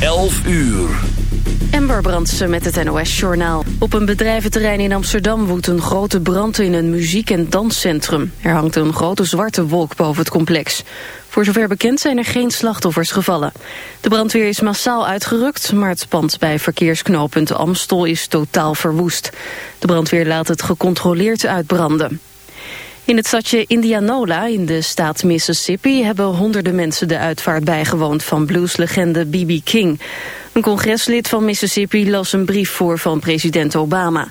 11 uur. Ember Brandsen met het NOS-journaal. Op een bedrijventerrein in Amsterdam woedt een grote brand in een muziek- en danscentrum. Er hangt een grote zwarte wolk boven het complex. Voor zover bekend zijn er geen slachtoffers gevallen. De brandweer is massaal uitgerukt, maar het pand bij verkeersknooppunt Amstel is totaal verwoest. De brandweer laat het gecontroleerd uitbranden. In het stadje Indianola in de staat Mississippi hebben honderden mensen de uitvaart bijgewoond van blueslegende B.B. King. Een congreslid van Mississippi las een brief voor van president Obama.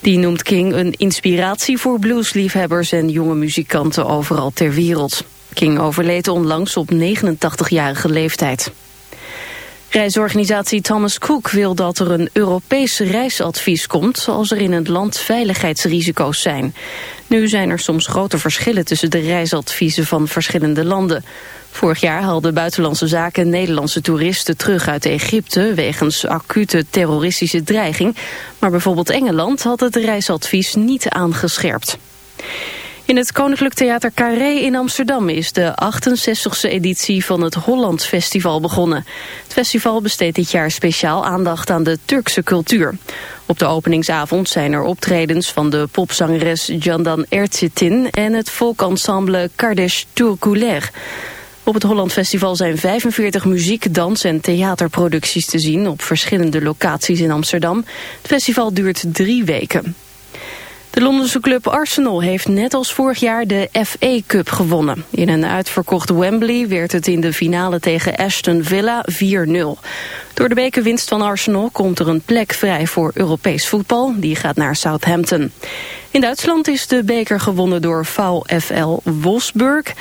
Die noemt King een inspiratie voor bluesliefhebbers en jonge muzikanten overal ter wereld. King overleed onlangs op 89-jarige leeftijd. Reisorganisatie Thomas Cook wil dat er een Europees reisadvies komt als er in het land veiligheidsrisico's zijn. Nu zijn er soms grote verschillen tussen de reisadviezen van verschillende landen. Vorig jaar haalden buitenlandse zaken Nederlandse toeristen terug uit Egypte wegens acute terroristische dreiging. Maar bijvoorbeeld Engeland had het reisadvies niet aangescherpt. In het Koninklijk Theater Carré in Amsterdam is de 68e editie van het Holland Festival begonnen. Het festival besteedt dit jaar speciaal aandacht aan de Turkse cultuur. Op de openingsavond zijn er optredens van de popzangeres Jandan Erçetin en het volkensemble Kardeş Turkuler. Op het Holland Festival zijn 45 muziek, dans en theaterproducties te zien op verschillende locaties in Amsterdam. Het festival duurt drie weken. De Londense club Arsenal heeft net als vorig jaar de FA Cup gewonnen. In een uitverkocht Wembley werd het in de finale tegen Aston Villa 4-0. Door de bekerwinst van Arsenal komt er een plek vrij voor Europees voetbal. Die gaat naar Southampton. In Duitsland is de beker gewonnen door VfL Wolfsburg.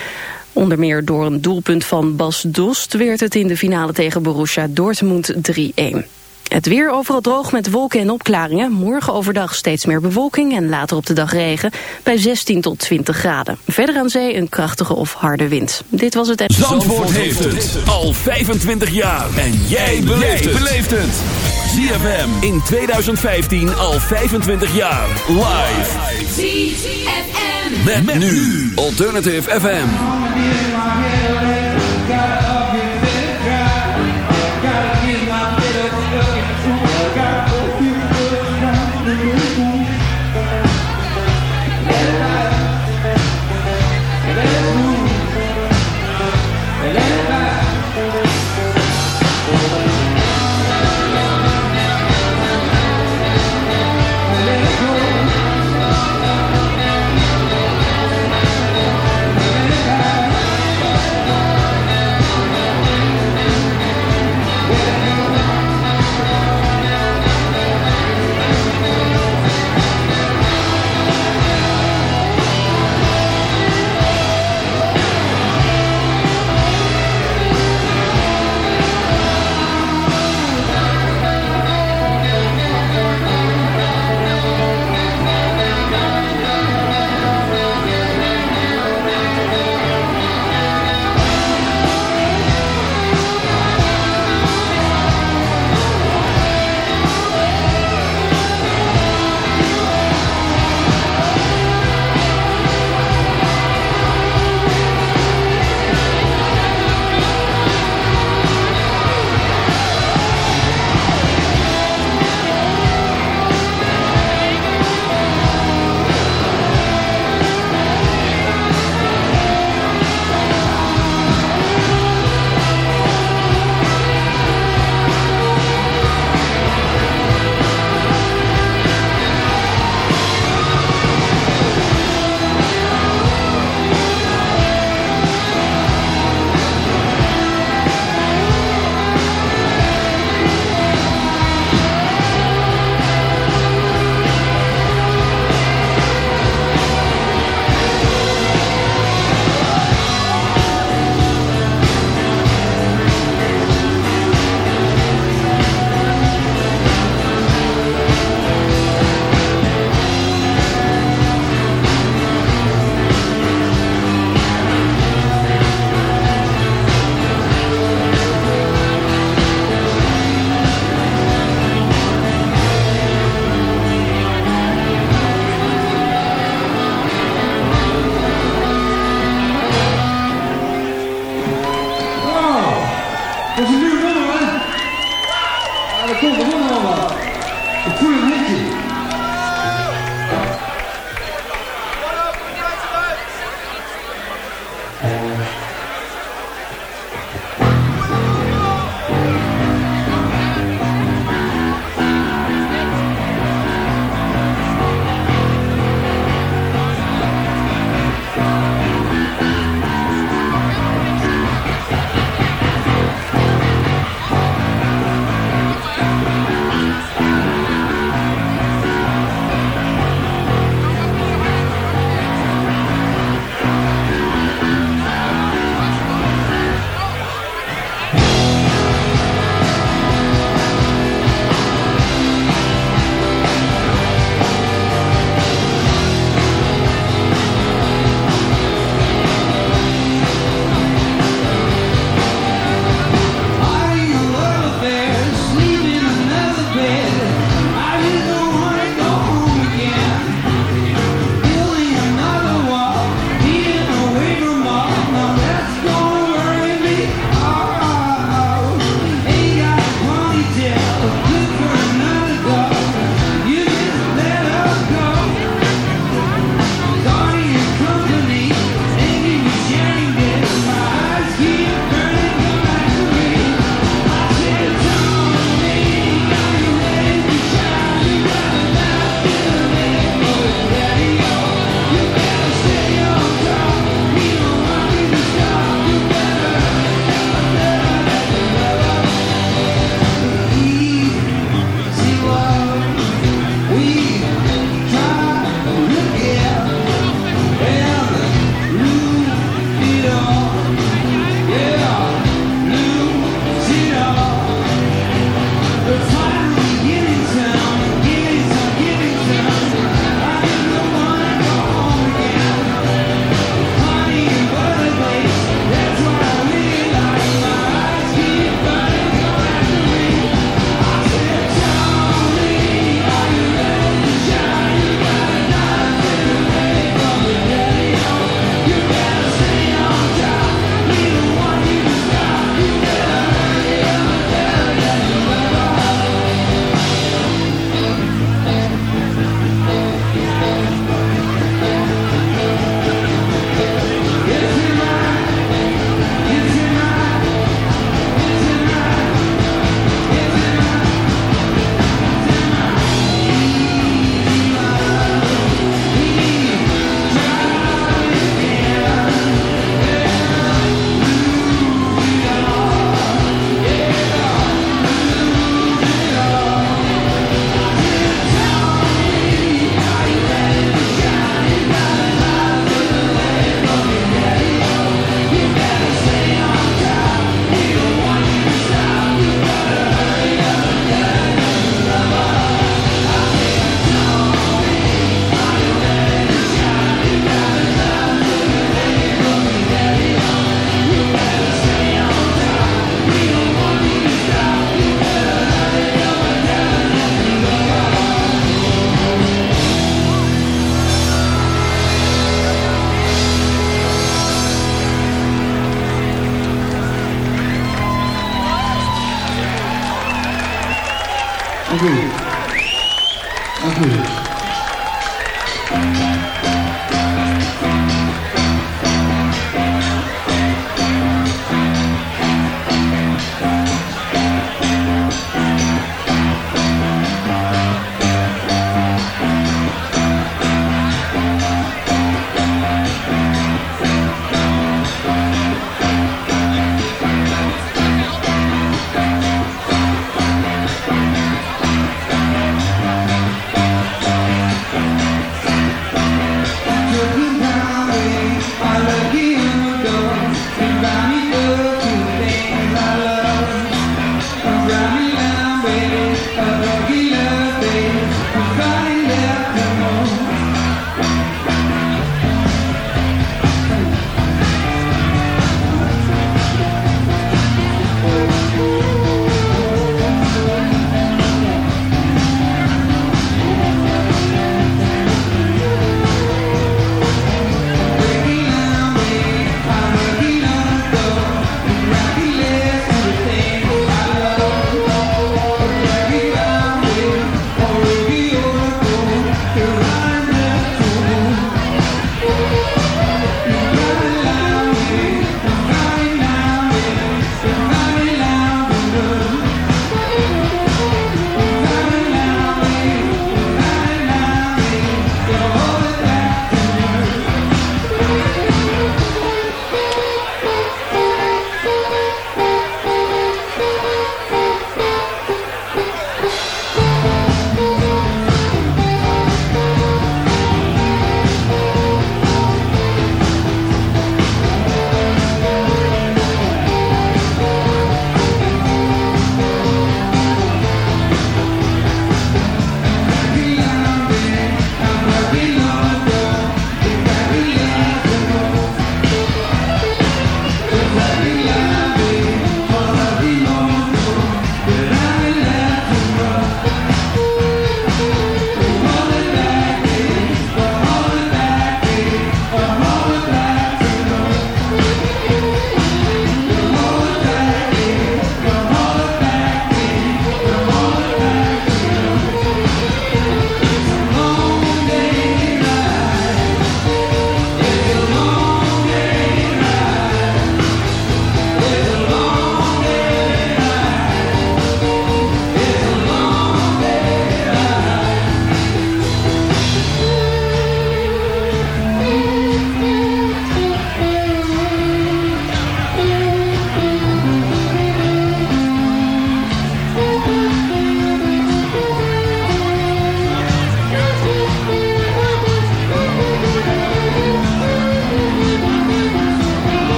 Onder meer door een doelpunt van Bas Dost werd het in de finale tegen Borussia Dortmund 3-1. Het weer overal droog met wolken en opklaringen. Morgen overdag steeds meer bewolking en later op de dag regen bij 16 tot 20 graden. Verder aan zee een krachtige of harde wind. Dit was het... Zandvoort, Zandvoort heeft het al 25 jaar. En jij beleeft het. ZFM in 2015 al 25 jaar. Live. ZFM. Met, met nu Alternative FM.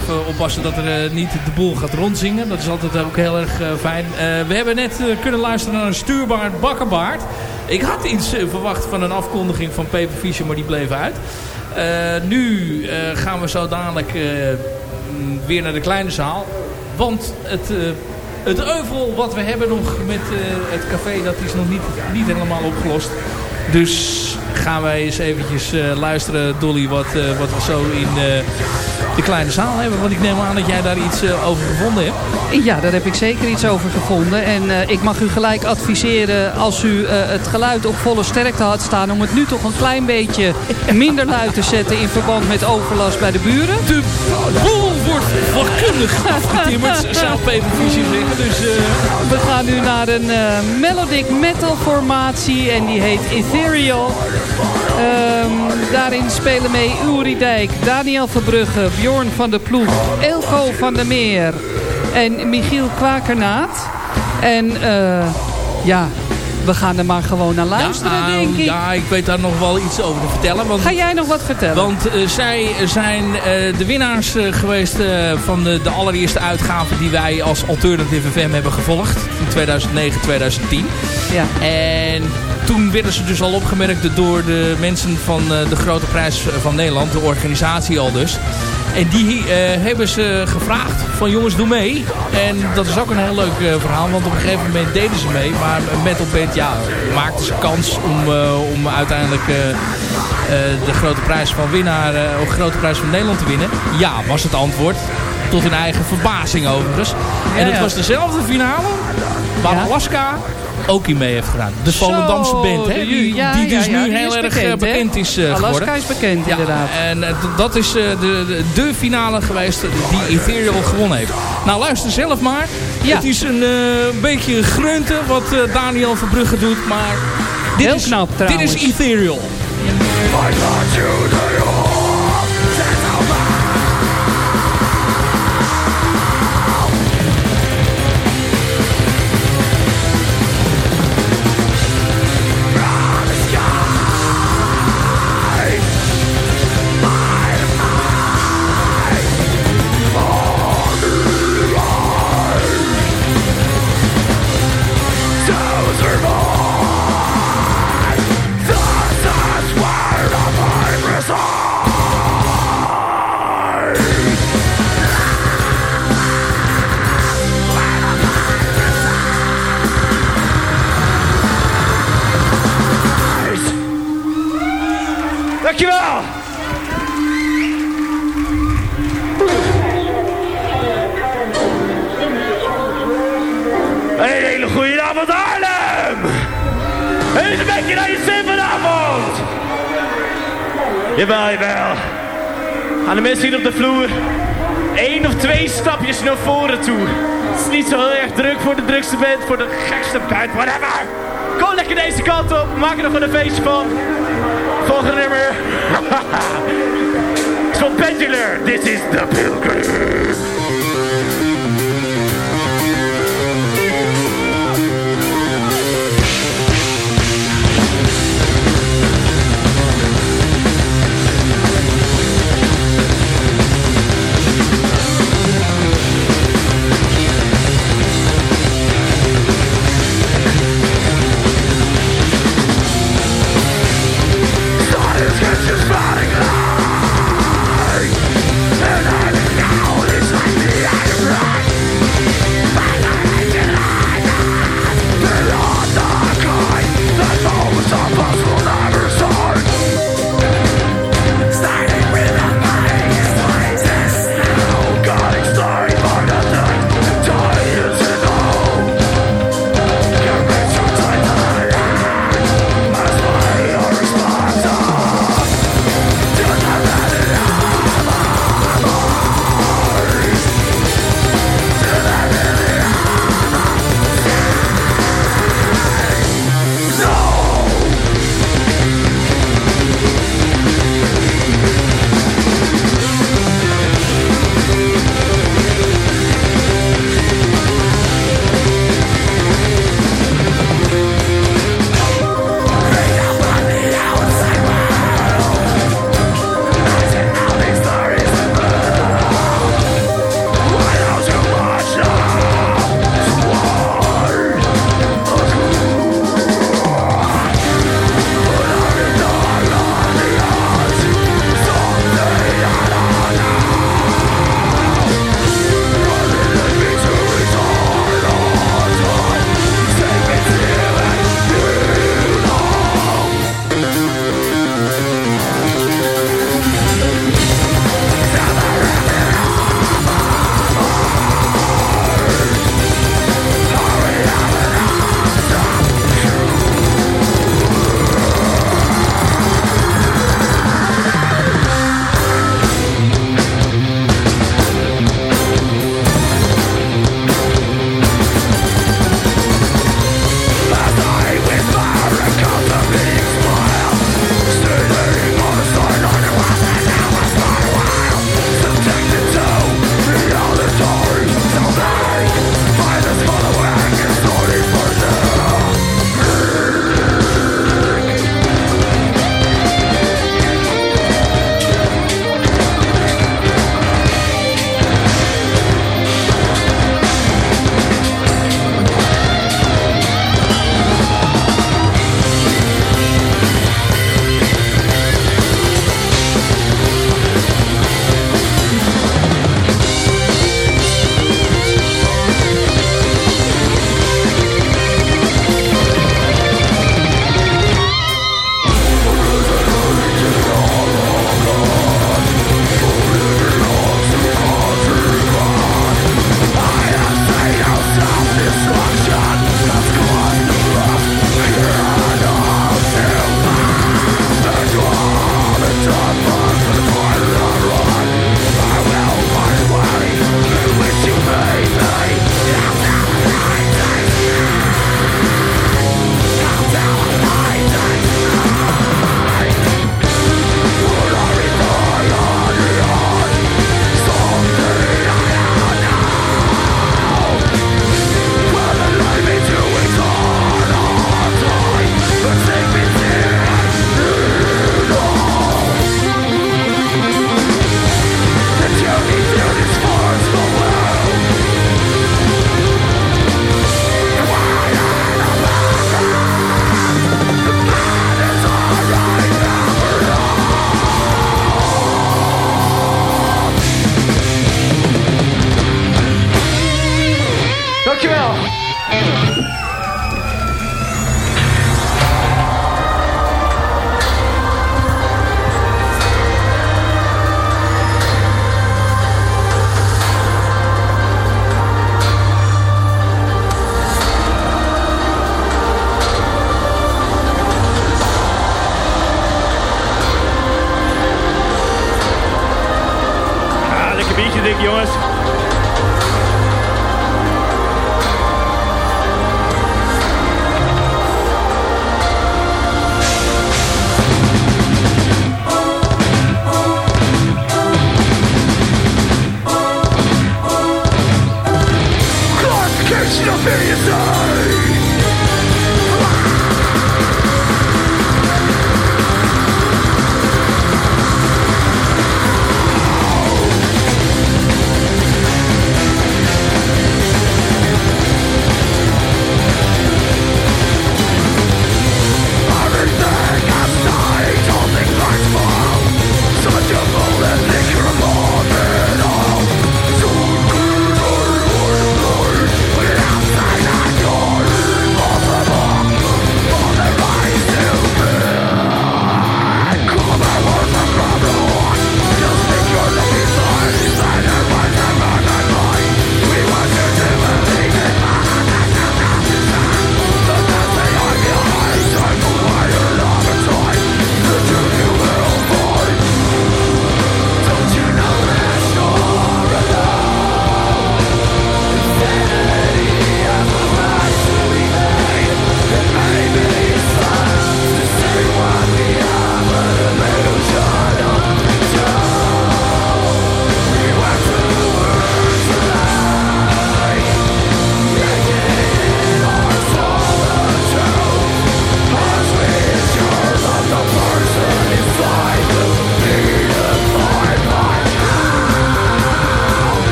Even oppassen dat er eh, niet de boel gaat rondzingen. Dat is altijd ook heel erg eh, fijn. Eh, we hebben net kunnen luisteren naar een stuurbaard bakkenbaard. Ik had iets verwacht van een afkondiging van Peper Fischer, maar die bleef uit. nu gaan we zo dadelijk weer naar de kleine zaal. Want het, het euvel wat we hebben nog met het café, dat is nog niet, niet helemaal opgelost. Dus gaan wij eens eventjes luisteren, Dolly, wat, wat we zo in de kleine zaal hebben. Want ik neem aan dat jij daar iets uh, over gevonden hebt. Ja, daar heb ik zeker iets over gevonden. En uh, ik mag u gelijk adviseren als u uh, het geluid op volle sterkte had staan... om het nu toch een klein beetje minder luid te zetten... in verband met overlast bij de buren. De boel wordt vakkundig afgetimmerd, zou Peper Visie zeggen. Dus, We gaan nu naar een melodic metal formatie en die heet Ethereal. Um, daarin spelen mee Uri Dijk, Daniel Verbrugge, Bjorn van der Ploeg, Elko van der Meer en Michiel Kwakernaat. En uh, ja, we gaan er maar gewoon naar luisteren, ja, denk ik. Ja, ik weet daar nog wel iets over te vertellen. Want, Ga jij nog wat vertellen? Want uh, zij zijn uh, de winnaars geweest van de, de, allereerste uitgave die wij als Alternative FM hebben gevolgd. In 2009-2010. Ja. En toen werden ze dus al opgemerkt door de mensen van de Grote Prijs van Nederland. De organisatie al dus. En die uh, hebben ze gevraagd van jongens doe mee. En dat is ook een heel leuk uh, verhaal. Want op een gegeven moment deden ze mee. Maar een metalband ja, maakte ze kans om, uh, om uiteindelijk de grote prijs van winnaar. of grote prijs van Nederland te winnen. Ja, was het antwoord. Tot hun eigen verbazing overigens. En het was dezelfde finale. Waar. Alaska ook in mee heeft gedaan. De Volendamse band, hè? Die, ja, die dus ja, nu heel erg bekend, bekend is uh, Alaska geworden. is bekend, inderdaad. En uh, dat is uh, de, de, de, finale geweest die Ethereal gewonnen heeft. Nou, luister zelf maar. Het is een beetje grunten wat Daniel Verbrugge doet, maar... Dit heel is, knap, trouwens. Dit is Ethereal. Voor de gekste band, whatever. Kom lekker deze kant op, maak er nog een feestje van. Volgende nummer. Van Pendular. This is the Pilgrim.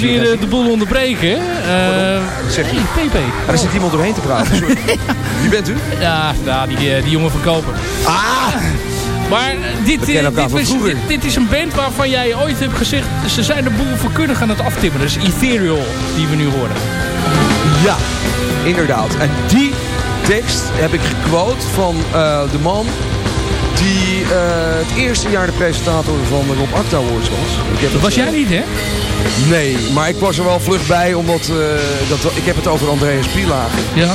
Weer de boel onderbreken. Uh, zeg je? PP. Ah, er zit iemand doorheen te praten. Sorry. Wie bent u? Ja, ja die, die jongen van Koper. Ah! Maar dit, dit, dit, dit, is een band waarvan jij ooit hebt gezegd... ze zijn de boel verkundig aan het aftimmeren. Dat is Ethereal, die we nu horen. Ja, inderdaad. En die tekst heb ik gequote van uh, de man die uh, het eerste jaar de presentator van de Rob Acta Awards was. Dat was jij niet, hè? Nee, maar ik was er wel vlug bij, omdat uh, dat, ik heb het over Andreas Pielager. Ja.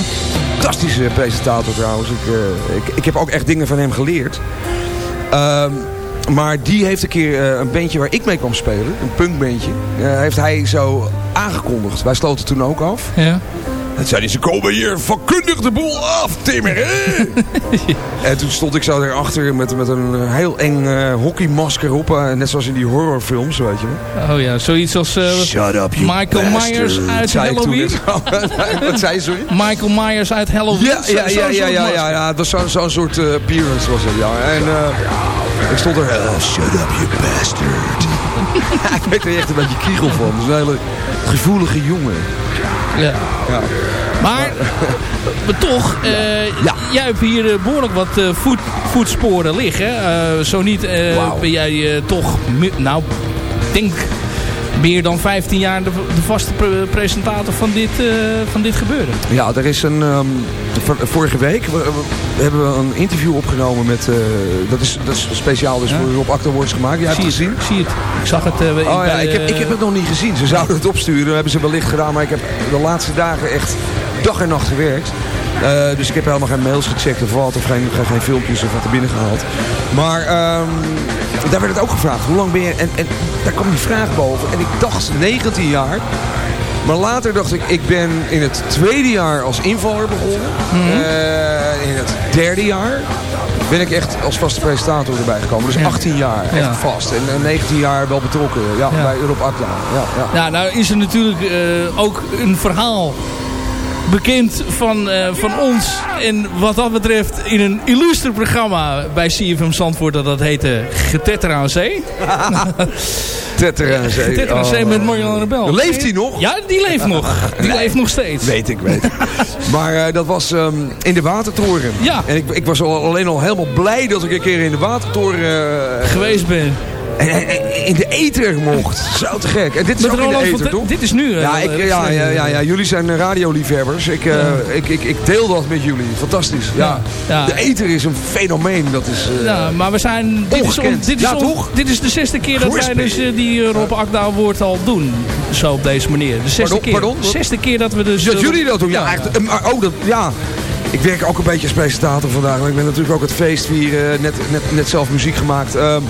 Fantastische presentator trouwens. Ik, uh, ik, ik heb ook echt dingen van hem geleerd. Um, maar die heeft een keer uh, een bandje waar ik mee kwam spelen, een punkbandje, heeft hij zo aangekondigd. Wij sloten toen ook af. Ja. En zei hij, ze komen hier vakkundig de boel af, Timmer. en toen stond ik zo erachter met, met een heel eng uh, hockeymasker op. Uh, net zoals in die horrorfilms, weet je wel. Oh ja, zoiets als uh, Shut up, Michael Myers uit Halloween. Wat zei je, sorry? Michael Myers uit Halloween. Ja, ja, ja, ja, ja, ja, ja, dat was zo'n zo soort appearance was het, ja. En, Ik stond er, uh, shut up you bastard. ik werd er echt een beetje kriegel van. Dus een hele gevoelige jongen. Ja. ja. Maar, maar toch, uh, ja. jij hebt hier behoorlijk wat uh, voet, voetsporen liggen. Zo niet wow. ben jij toch, nou, denk meer dan 15 jaar de, de vaste pre presentator van dit, uh, van dit gebeuren. Ja, er is een... Um, vorige week we, we, hebben we een interview opgenomen met... Uh, dat, is, dat is speciaal dus ja. voor Rob Acta wordt gemaakt. Jij hebt het gezien? Ik zie het. Ik zag het. Uh, oh ja, ik heb, ik heb het nog niet gezien. Ze zouden het opsturen. Dat hebben ze wellicht gedaan. Maar ik heb de laatste dagen echt dag en nacht gewerkt. Uh, dus ik heb helemaal geen mails gecheckt of wat. Of geen, geen, geen filmpjes of wat er binnen gehaald. Maar um, daar werd het ook gevraagd. Hoe lang ben je... En, en daar kwam die vraag boven. En ik dacht 19 jaar. Maar later dacht ik, ik ben in het tweede jaar als invaller begonnen. Mm -hmm. uh, in het derde jaar ben ik echt als vaste presentator erbij gekomen. Dus 18 jaar echt ja. vast. En 19 jaar wel betrokken ja, ja. bij Europe Akla. Ja, ja. ja, nou is er natuurlijk uh, ook een verhaal bekend van, uh, van ons. En wat dat betreft in een illuster programma bij CFM Zandvoort. Dat dat heette Getetter aan Zee. Tetter aan Zee. Tetter aan Zee oh. met Marjan Rebel. Leeft hij nog? Ja, die leeft nog. Die leeft nog steeds. Weet ik, weet ik. maar uh, dat was um, in de Watertoren. Ja. En ik, ik was al, alleen al helemaal blij dat ik een keer in de Watertoren... Uh, Geweest ben. In de eter mocht. Zo te gek. En dit is Met ook in de eter, toch? Dit is nu. Ja, ik, ja, ja, ja, ja, jullie zijn radioliefhebbers. Ik, ik, ik, ik deel dat met jullie. Fantastisch. Ja. De eter is een fenomeen. Dat is ja, maar we zijn... Dit is, dit is? Dit is de zesde keer dat wij dus die Rob Akda woord al doen. Zo op deze manier. De zesde pardon, keer. Pardon? De zesde keer dat we dus... Dat jullie dat doen? Ja, echt, maar, oh, dat, ja. Ik werk ook een beetje als presentator vandaag. Maar ik ben natuurlijk ook het feest vieren. Net, net, net zelf muziek gemaakt. Um,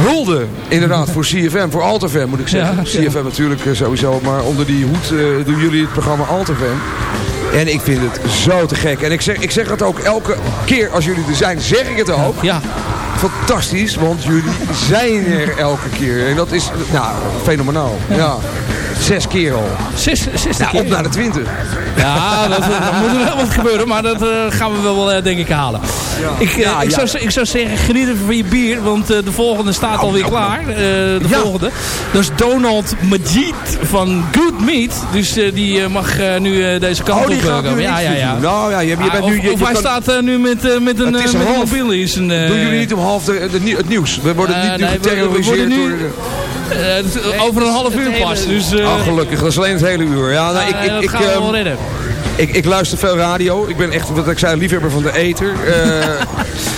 hulde inderdaad voor CFM, voor AltFM moet ik zeggen. Ja, CFM ja. natuurlijk sowieso, maar onder die hoed uh, doen jullie het programma AltFM. En ik vind het zo te gek. En ik zeg, ik zeg het ook elke keer als jullie er zijn, zeg ik het ook. Ja. Fantastisch, want jullie zijn er elke keer. En dat is nou, fenomenaal. Ja. Zes keer al. Zes, zes ja, keer. op naar de twintig. Ja, dat, moet er wel wat gebeuren, maar dat uh, gaan we wel uh, denk ik halen. Ja. Ik, uh, ja, ik, ja. Zou, ik zou zeggen, geniet even van je bier, want de volgende staat nou, alweer nou, klaar. de volgende. Dat is Donald Majid van Good Meat. Dus die mag nu deze kant oh, op komen. Ja, ja, ja. Nou ja, je, je bent of, nu... Je, of hij kan... staat nu met, met een, met een mobiel. Is een, Doen jullie niet om half de, de, het nieuws? We worden niet nu nee, geterroriseerd door... Uh, over een half uur pas. Dus, uh, oh, gelukkig. Dat is alleen het hele uur. Ja, nou, ik, ik, dat ik, gaan we wel redden. Ik, ik, luister veel radio. Ik ben echt, wat ik zei, liefhebber van de eter. Uh,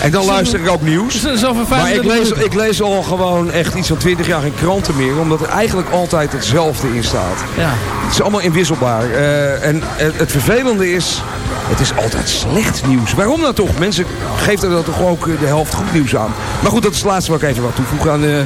en dan luister ik ook nieuws. Zo maar ik lees, ik lees al gewoon echt iets van 20 jaar geen kranten meer. Omdat er eigenlijk altijd hetzelfde in staat. Ja. Het is allemaal inwisselbaar. Uh, en het, het vervelende is... Het is altijd slecht nieuws. Waarom dan toch? Mensen geven er toch ook de helft goed nieuws aan. Maar goed, dat is het laatste wat ik even wat toevoegen aan. Uh,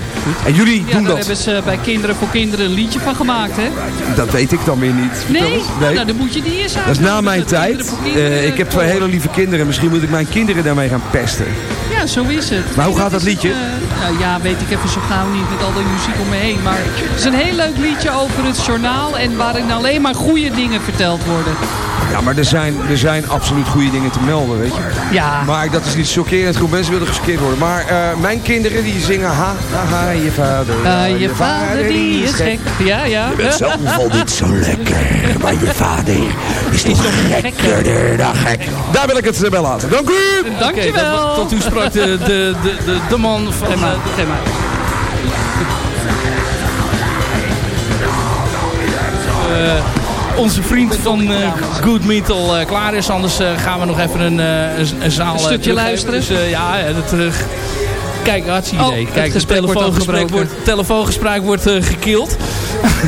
en jullie ja, doen dat. daar hebben ze bij Kinderen voor Kinderen een liedje van gemaakt, hè? Dat weet ik dan weer niet. Nee? nee? Nou, dan moet je die eens aan. Dat is na mijn tijd. Uh, ik heb twee hele lieve kinderen. Misschien moet ik mijn kinderen daarmee gaan pesten. Ja, zo is het. Maar hoe gaat dat liedje? Uh, nou, ja, weet ik even zo gauw niet met al die muziek om me heen. Maar het is een heel leuk liedje over het journaal. En waarin alleen maar goede dingen verteld worden. Ja, maar er zijn, er zijn absoluut goede dingen te melden, weet je. Ja. Maar dat is niet chockerend. Groep mensen willen gechoqueerd worden. Maar uh, mijn kinderen die zingen... Ha, ha, ha, je vader. Ha, je, je vader, vader die is gek. Ja, ja. Je bent zelf al niet zo lekker. Maar je vader is toch gekkerder dan gek. Daar wil ik het bij laten. Dank u. Dank je wel. Okay, tot u sprak de, de, de, de, de man van... Uh, onze vriend van uh, Good Meat al uh, klaar is. Anders uh, gaan we nog even een, een, een zaal een stukje luisteren. Dus ja, terug. Kijk, hartstikke idee. Oh, Kijk, het telefoongesprek wordt, telefoongesprek wordt gekild.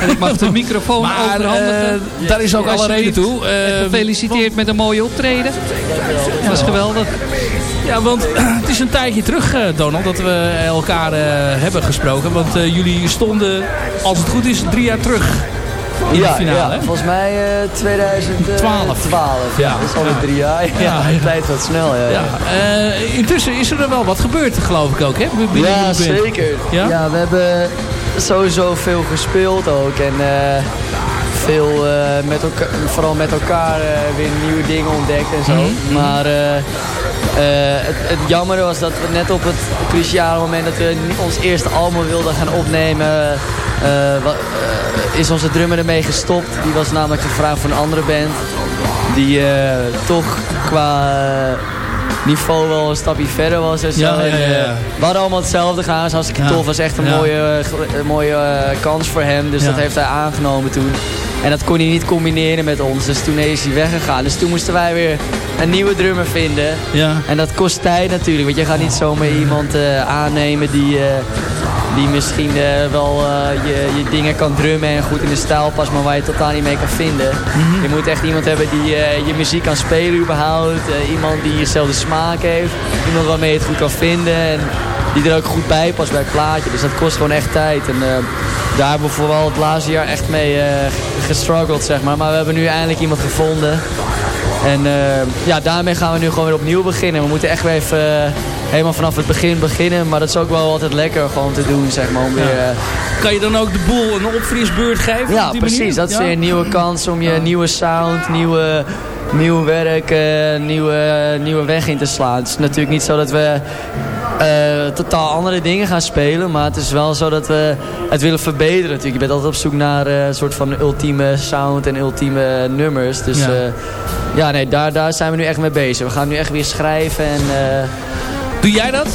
En ik mag de microfoon maar, overhandigen. daar is ook alle reden toe. gefeliciteerd met een mooie optreden. Dat was geweldig. Ja, want het is een tijdje terug, Donald, dat we elkaar hebben gesproken. Want jullie stonden, als het goed is, drie jaar terug in ja, de finale. Ja, volgens mij uh, 2012. 12. Ja. Dat is alweer drie jaar. Ja, ja, de tijd gaat snel. Ja, ja. Uh, intussen is er wel wat gebeurd, geloof ik ook, hè? Ja, zeker. Ja? ja, we hebben sowieso veel gespeeld ook. En uh, veel met elkaar, vooral met elkaar weer nieuwe dingen ontdekt en zo. Mm -hmm. Maar het, het jammer was dat we net op het cruciale moment dat we ons eerste album wilden gaan opnemen... is onze drummer ermee gestopt. Die was namelijk gevraagd voor een andere band. Die toch qua niveau wel een stapje verder was. En zo. Ja, ja, ja. we hadden allemaal hetzelfde gaan. Dat was hartstikke tof. was echt een mooie, mooie kans voor hem. Dus dat heeft hij aangenomen toen. En dat kon hij niet combineren met ons. Dus toen is hij weggegaan. Dus toen moesten wij weer een nieuwe drummer vinden. Ja. En dat kost tijd natuurlijk. Want je gaat niet zomaar iemand uh, aannemen die, uh, die misschien uh, wel je, je dingen kan drummen en goed in de stijl past. Maar waar je totaal niet mee kan vinden. Mm Je moet echt iemand hebben die je muziek kan spelen überhaupt. iemand die jezelfde smaak heeft. Iemand waarmee je het goed kan vinden. En die er ook goed bij past bij het plaatje. Dus dat kost gewoon echt tijd. En daar hebben we vooral het laatste jaar echt mee uh, gestruggeld, zeg maar. Maar we hebben nu eindelijk iemand gevonden. En uh, ja, daarmee gaan we nu gewoon weer opnieuw beginnen. We moeten echt weer even helemaal vanaf het begin beginnen. Maar dat is ook wel altijd lekker gewoon te doen, zeg maar. Om weer, kan je dan ook de boel een opfrisbeurt geven? Ja, precies. Manier? Dat is weer een nieuwe kans om je nieuwe sound, nieuwe, nieuw werk, nieuwe, nieuwe weg in te slaan. Het is natuurlijk niet zo dat we uh, totaal andere dingen gaan spelen. Maar het is wel zo dat we het willen verbeteren natuurlijk. Je bent altijd op zoek naar uh, een soort van ultieme sound en ultieme nummers. Dus ja, ja nee, daar, daar zijn we nu echt mee bezig. We gaan nu echt weer schrijven en... Doe jij dat?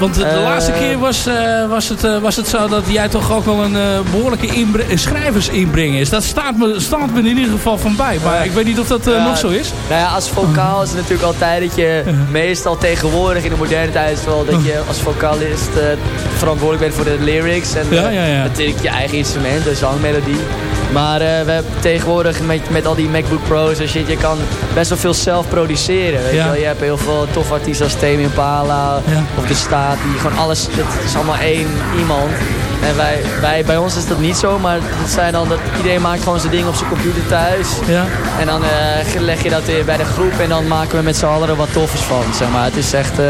Want de uh, laatste keer was, uh, was, het, uh, was het zo dat jij toch ook wel een behoorlijke schrijversinbreng is. Dat staat me, staat me in ieder geval van bij. Maar ik weet niet of dat nog zo is. Nou ja, als vocaal is het natuurlijk altijd dat je meestal tegenwoordig in de moderne tijd is wel dat je als vocalist verantwoordelijk bent voor de lyrics. En ja, ja. natuurlijk je eigen instrument, de zangmelodie. Maar uh, we hebben tegenwoordig met, met al die MacBook Pro's en shit, je kan best wel veel zelf produceren. Weet je, wel? je hebt heel veel tof artiesten als Tame Impala of De Staat, die gewoon alles, het is allemaal één iemand. En wij, wij, bij ons is dat niet zo, maar het zijn dan dat iedereen maakt gewoon zijn ding op zijn computer thuis. Ja. En dan uh, leg je dat weer bij de groep en dan maken we met z'n allen er wat toffers van. Zeg maar. Het is echt, uh,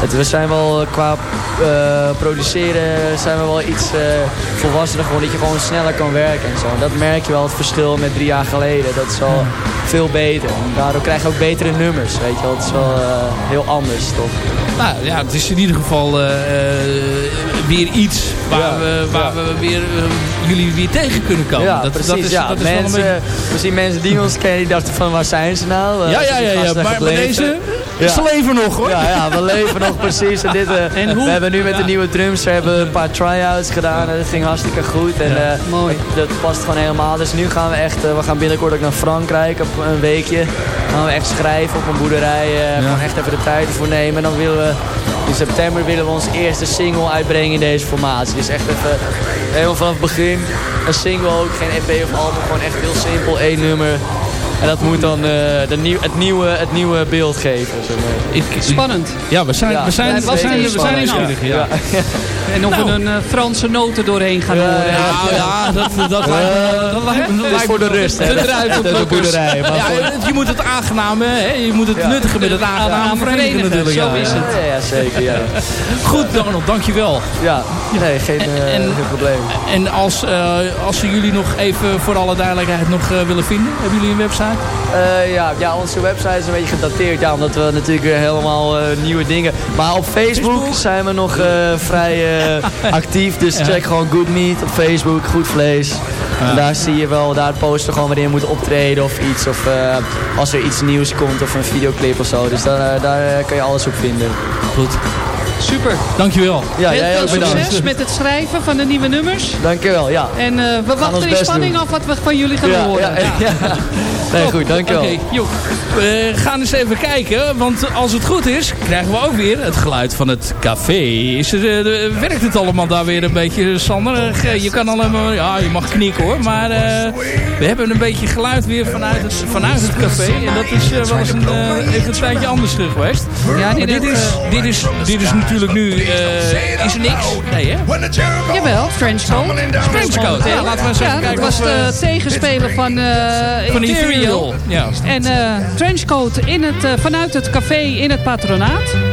het, we zijn wel qua uh, produceren zijn we wel iets volwassener gewoon, dat je gewoon sneller kan werken en zo. En dat merk je wel het verschil met drie jaar geleden. Dat is wel veel beter. En daardoor krijg je ook betere nummers, weet je wel. Het is wel heel anders, toch? Nou ja, het is in ieder geval weer iets waar, we, waar we weer, uh, jullie weer tegen kunnen komen. Ja, dat, precies. Dat is, ja. Dat is mensen, beetje... We zien mensen die ons kennen, die dachten van waar zijn ze nou? Ja, ja, ja, ja. maar, deze, ja. ze leven nog hoor. Ja, ja, we leven nog precies. En dit, en hoe? We hebben nu met de nieuwe drums we hebben een paar try-outs gedaan. En dat ging hartstikke goed. En. Mooi. Dat past gewoon helemaal. Dus nu gaan we echt, we gaan binnenkort ook naar Frankrijk op een weekje. Dan gaan we echt schrijven op een boerderij. Gewoon echt even de tijd ervoor nemen. En dan willen we in september willen we onze eerste single uitbrengen in deze formatie. Dus echt even helemaal vanaf het begin. Een single ook, geen EP of album. Gewoon echt heel simpel, één nummer. En dat moet dan uh, de nieuw, het, nieuwe, het nieuwe beeld geven. Zeg maar. ik, Spannend. Ja, we zijn, we zijn, we zijn, we zijn nieuwsgierig. Ja. En of nou. we een uh, Franse noten doorheen gaan horen. Ja, ja, dat, dat, lijkt me... is voor de rust. De, de, de, boerderij. Ja, je moet het aangename, hè, je moet het nuttige met het aangename verenigen natuurlijk. Zo is het. Ja, zeker. Ja. Goed Donald, dankjewel. Ja, nee, geen, uh, en, geen probleem. En als, uh, als ze jullie nog even voor alle duidelijkheid nog willen vinden, hebben jullie een website? Uh, ja, ja, onze website is een beetje gedateerd. Ja, omdat we natuurlijk weer helemaal uh, nieuwe dingen... Maar op Facebook, Facebook? zijn we nog uh, vrij actief. Dus ja. check gewoon Good Meat op Facebook, Goed Vlees. En daar zie je wel, daar posten we gewoon wanneer je moet optreden of iets. Of als er iets nieuws komt of een videoclip of zo. Dus daar, daar kan je alles op vinden. Goed. Super. Dankjewel. Ja, Heel veel succes met het schrijven van de nieuwe nummers. Dankjewel, ja. En uh, we wachten in spanning af wat we van jullie gaan ja, horen. Ja, ja. Nee, goed, dankjewel. Oké, okay, We gaan eens even kijken, want als het goed is, krijgen we ook weer het geluid van het café. Is er, uh, werkt het allemaal daar weer een beetje, Sander? Uh, je kan allemaal, ja, je mag knikken hoor, maar we hebben een beetje geluid weer vanuit het, vanuit het café. En dat is wel eens een, even een tijdje anders geweest. Ja, dit, is, dit, is, dit is natuurlijk nu, is er niks? Nee hè? Jawel, Trenchcoat. Trenchcoat, ja, laten we eens even ja, kijken. dat was de tegenspeler van, van Ja. En uh, trenchcoat in het, uh, vanuit het café in het patronaat.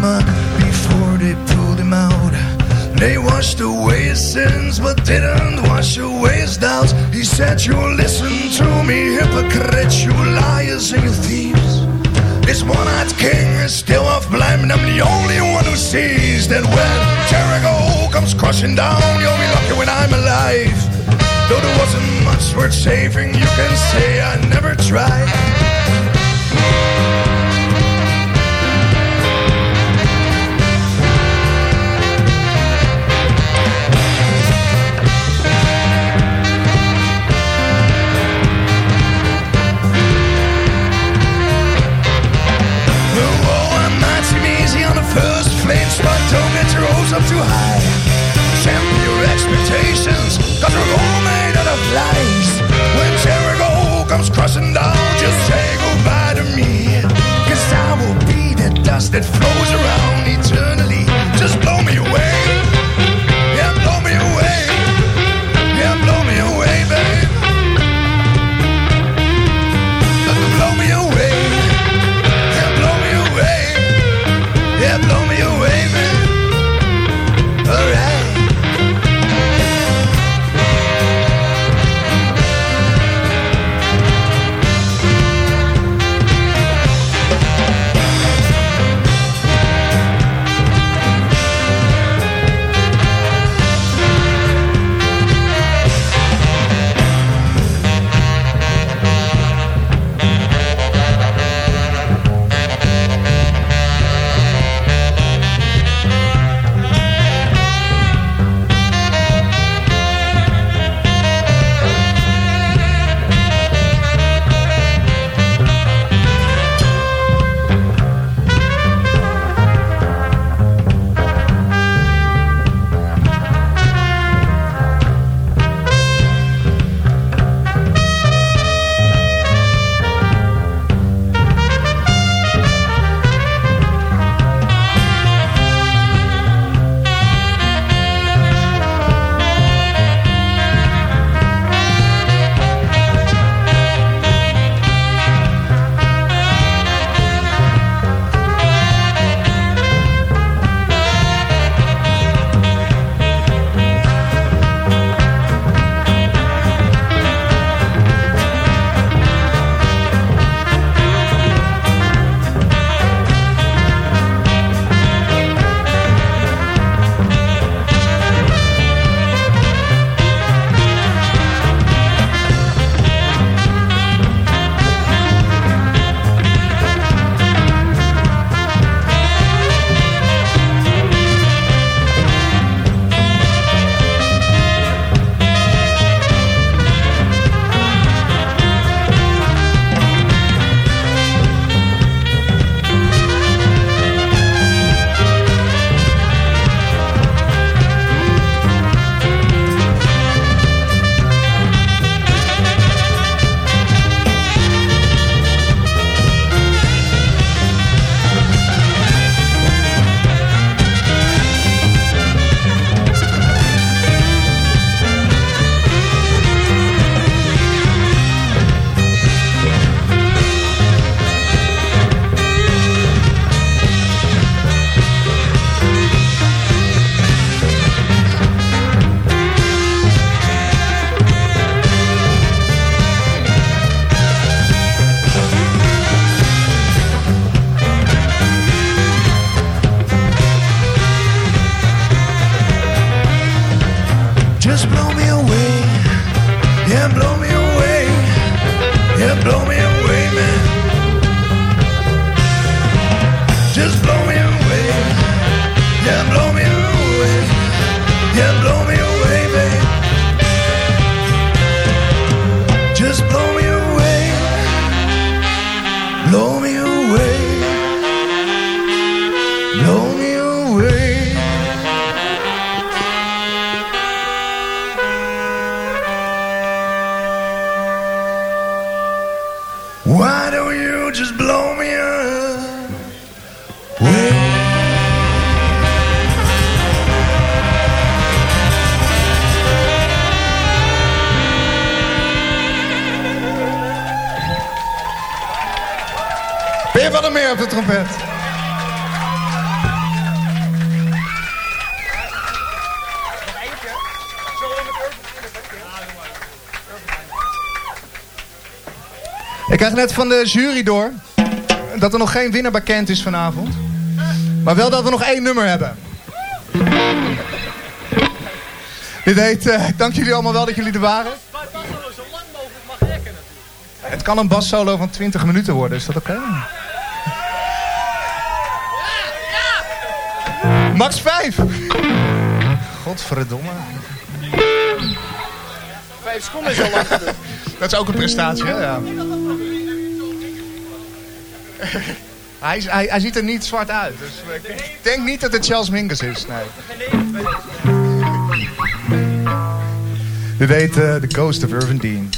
the They washed away his sins, but didn't wash away his doubts. He said, You listen to me, hypocrites, you liars and you thieves. This one-eyed king is still off blind, I'm the only one who sees that when Jericho comes crushing down, you'll be lucky when I'm alive. Though there wasn't much worth saving, you can say I never tried. That flows around Ik krijg net van de jury door dat er nog geen winnaar bekend is vanavond. Maar wel dat we nog één nummer hebben. Dit heet, uh, dank jullie allemaal wel dat jullie er waren. Het kan een bassolo van 20 minuten worden, is dat oké? Okay? Max 5! Godverdomme. Vijf seconden is al lang Dat is ook een prestatie, hè? Ja. hij, hij, hij, ziet er niet zwart uit. Dus ik denk niet dat het Charles Mingus is. Nee. Dit heet The Ghost of Irvin Dean.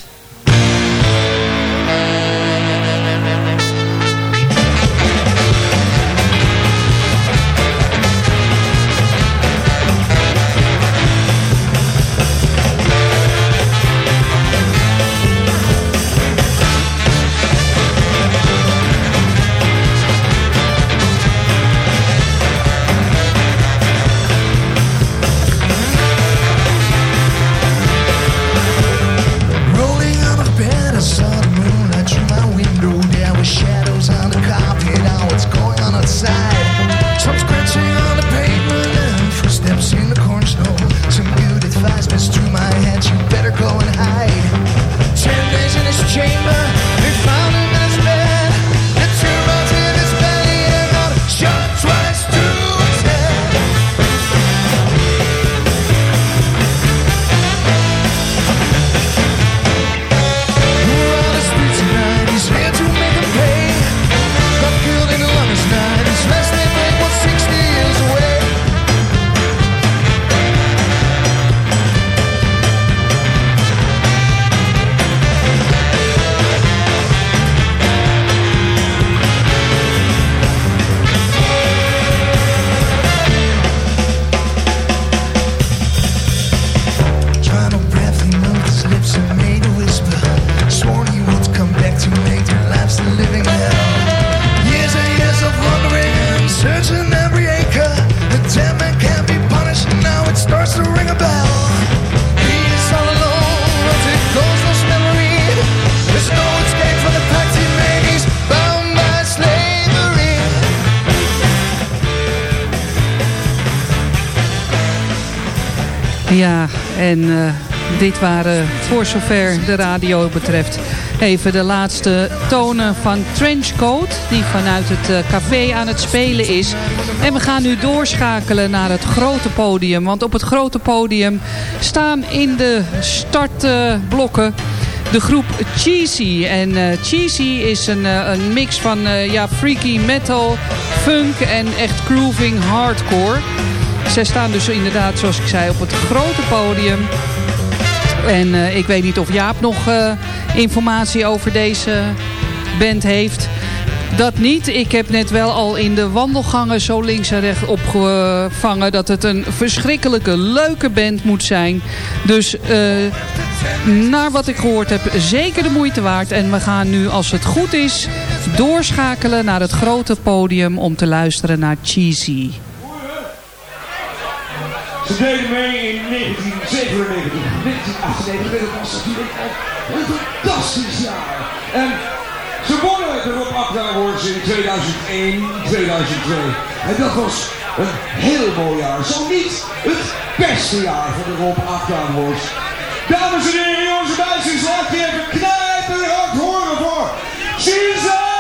Ja, en uh, dit waren voor zover de radio betreft even de laatste tonen van Trenchcoat. Die vanuit het uh, café aan het spelen is. En we gaan nu doorschakelen naar het grote podium. Want op het grote podium staan in de startblokken... De groep Cheesy. En uh, Cheesy is een, een mix van ja, freaky metal, funk en echt grooving hardcore. Zij staan dus inderdaad, zoals ik zei, op het grote podium. En uh, ik weet niet of Jaap nog uh, informatie over deze band heeft. Dat niet. Ik heb net wel al in de wandelgangen zo links en rechts opgevangen... dat het een verschrikkelijke leuke band moet zijn. Dus uh, naar wat ik gehoord heb, zeker de moeite waard. En we gaan nu, als het goed is, doorschakelen naar het grote podium... om te luisteren naar Cheesy. Ze deden mee in 1997, 1998. Dat was natuurlijk een fantastisch jaar. En ze wonnen de Rob Akda Awards in 2001, 2002. En dat was een heel mooi jaar. Zo niet het beste jaar van de Rob Akda Awards. Dames en heren, jongens en meisjes, laat je even knijpen hard horen voor Jesus!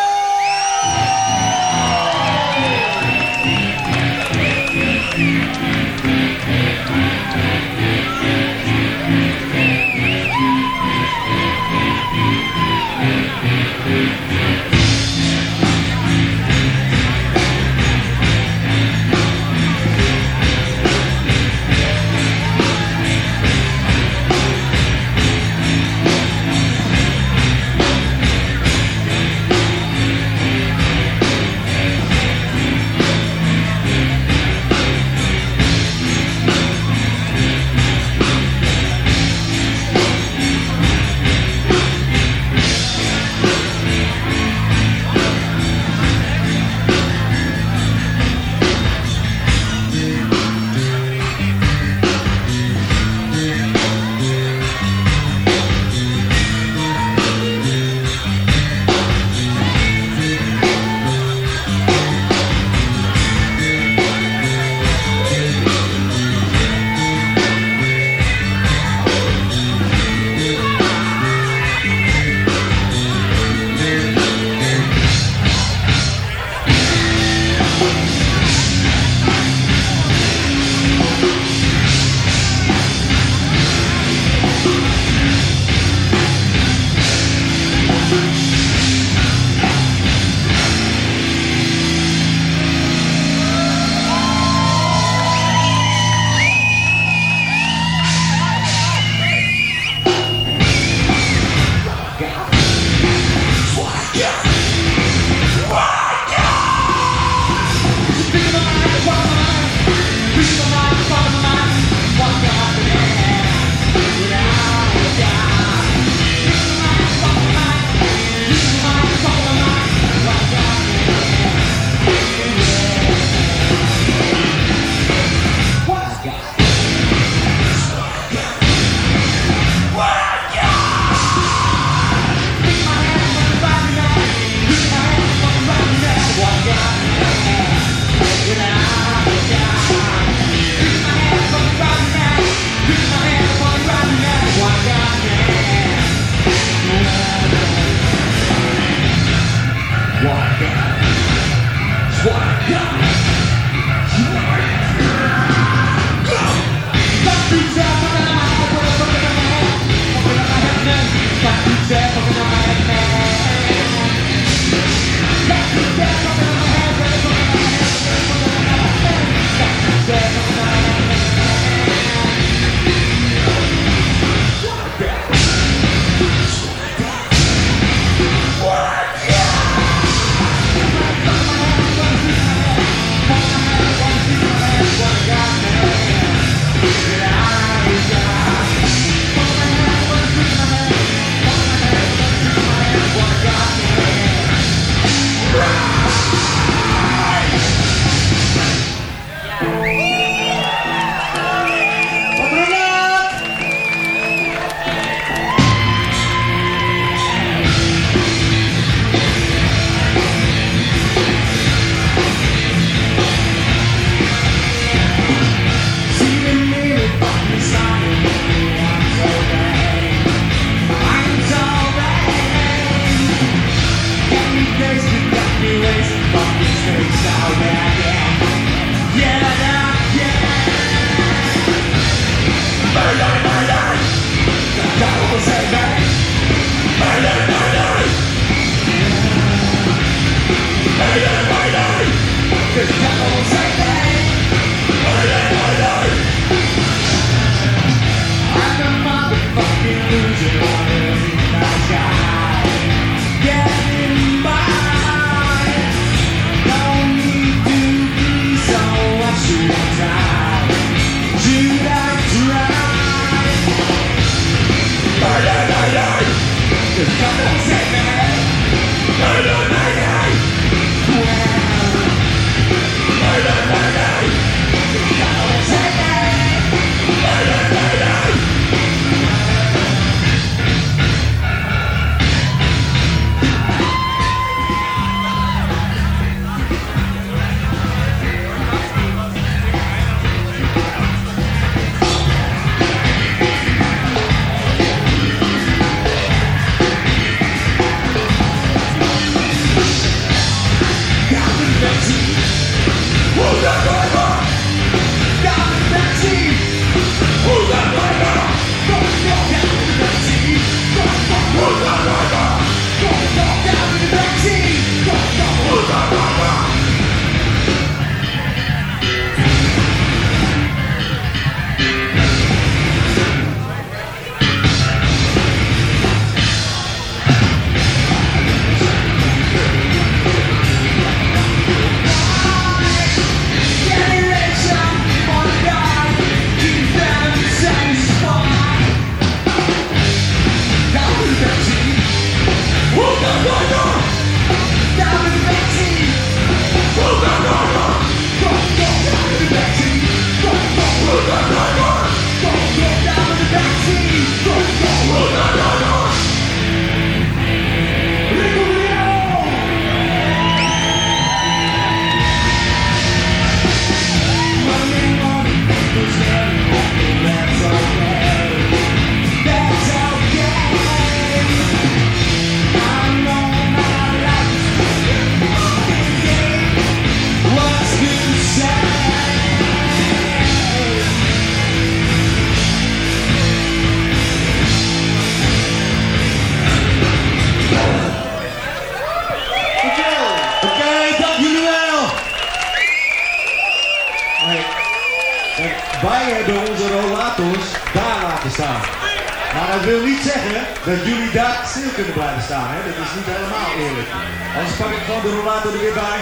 Staan. Hè? Dat is niet helemaal eerlijk. Anders pak ik gewoon de rollator er weer bij.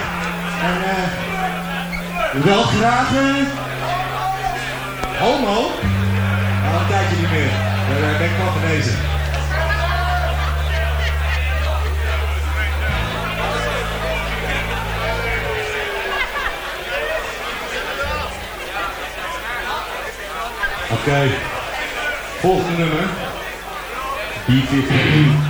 En eh wel graag eh, homo. Nou, een tijdje niet meer. Daar ben ik van genezen. Oké. Volgende nummer. B-52.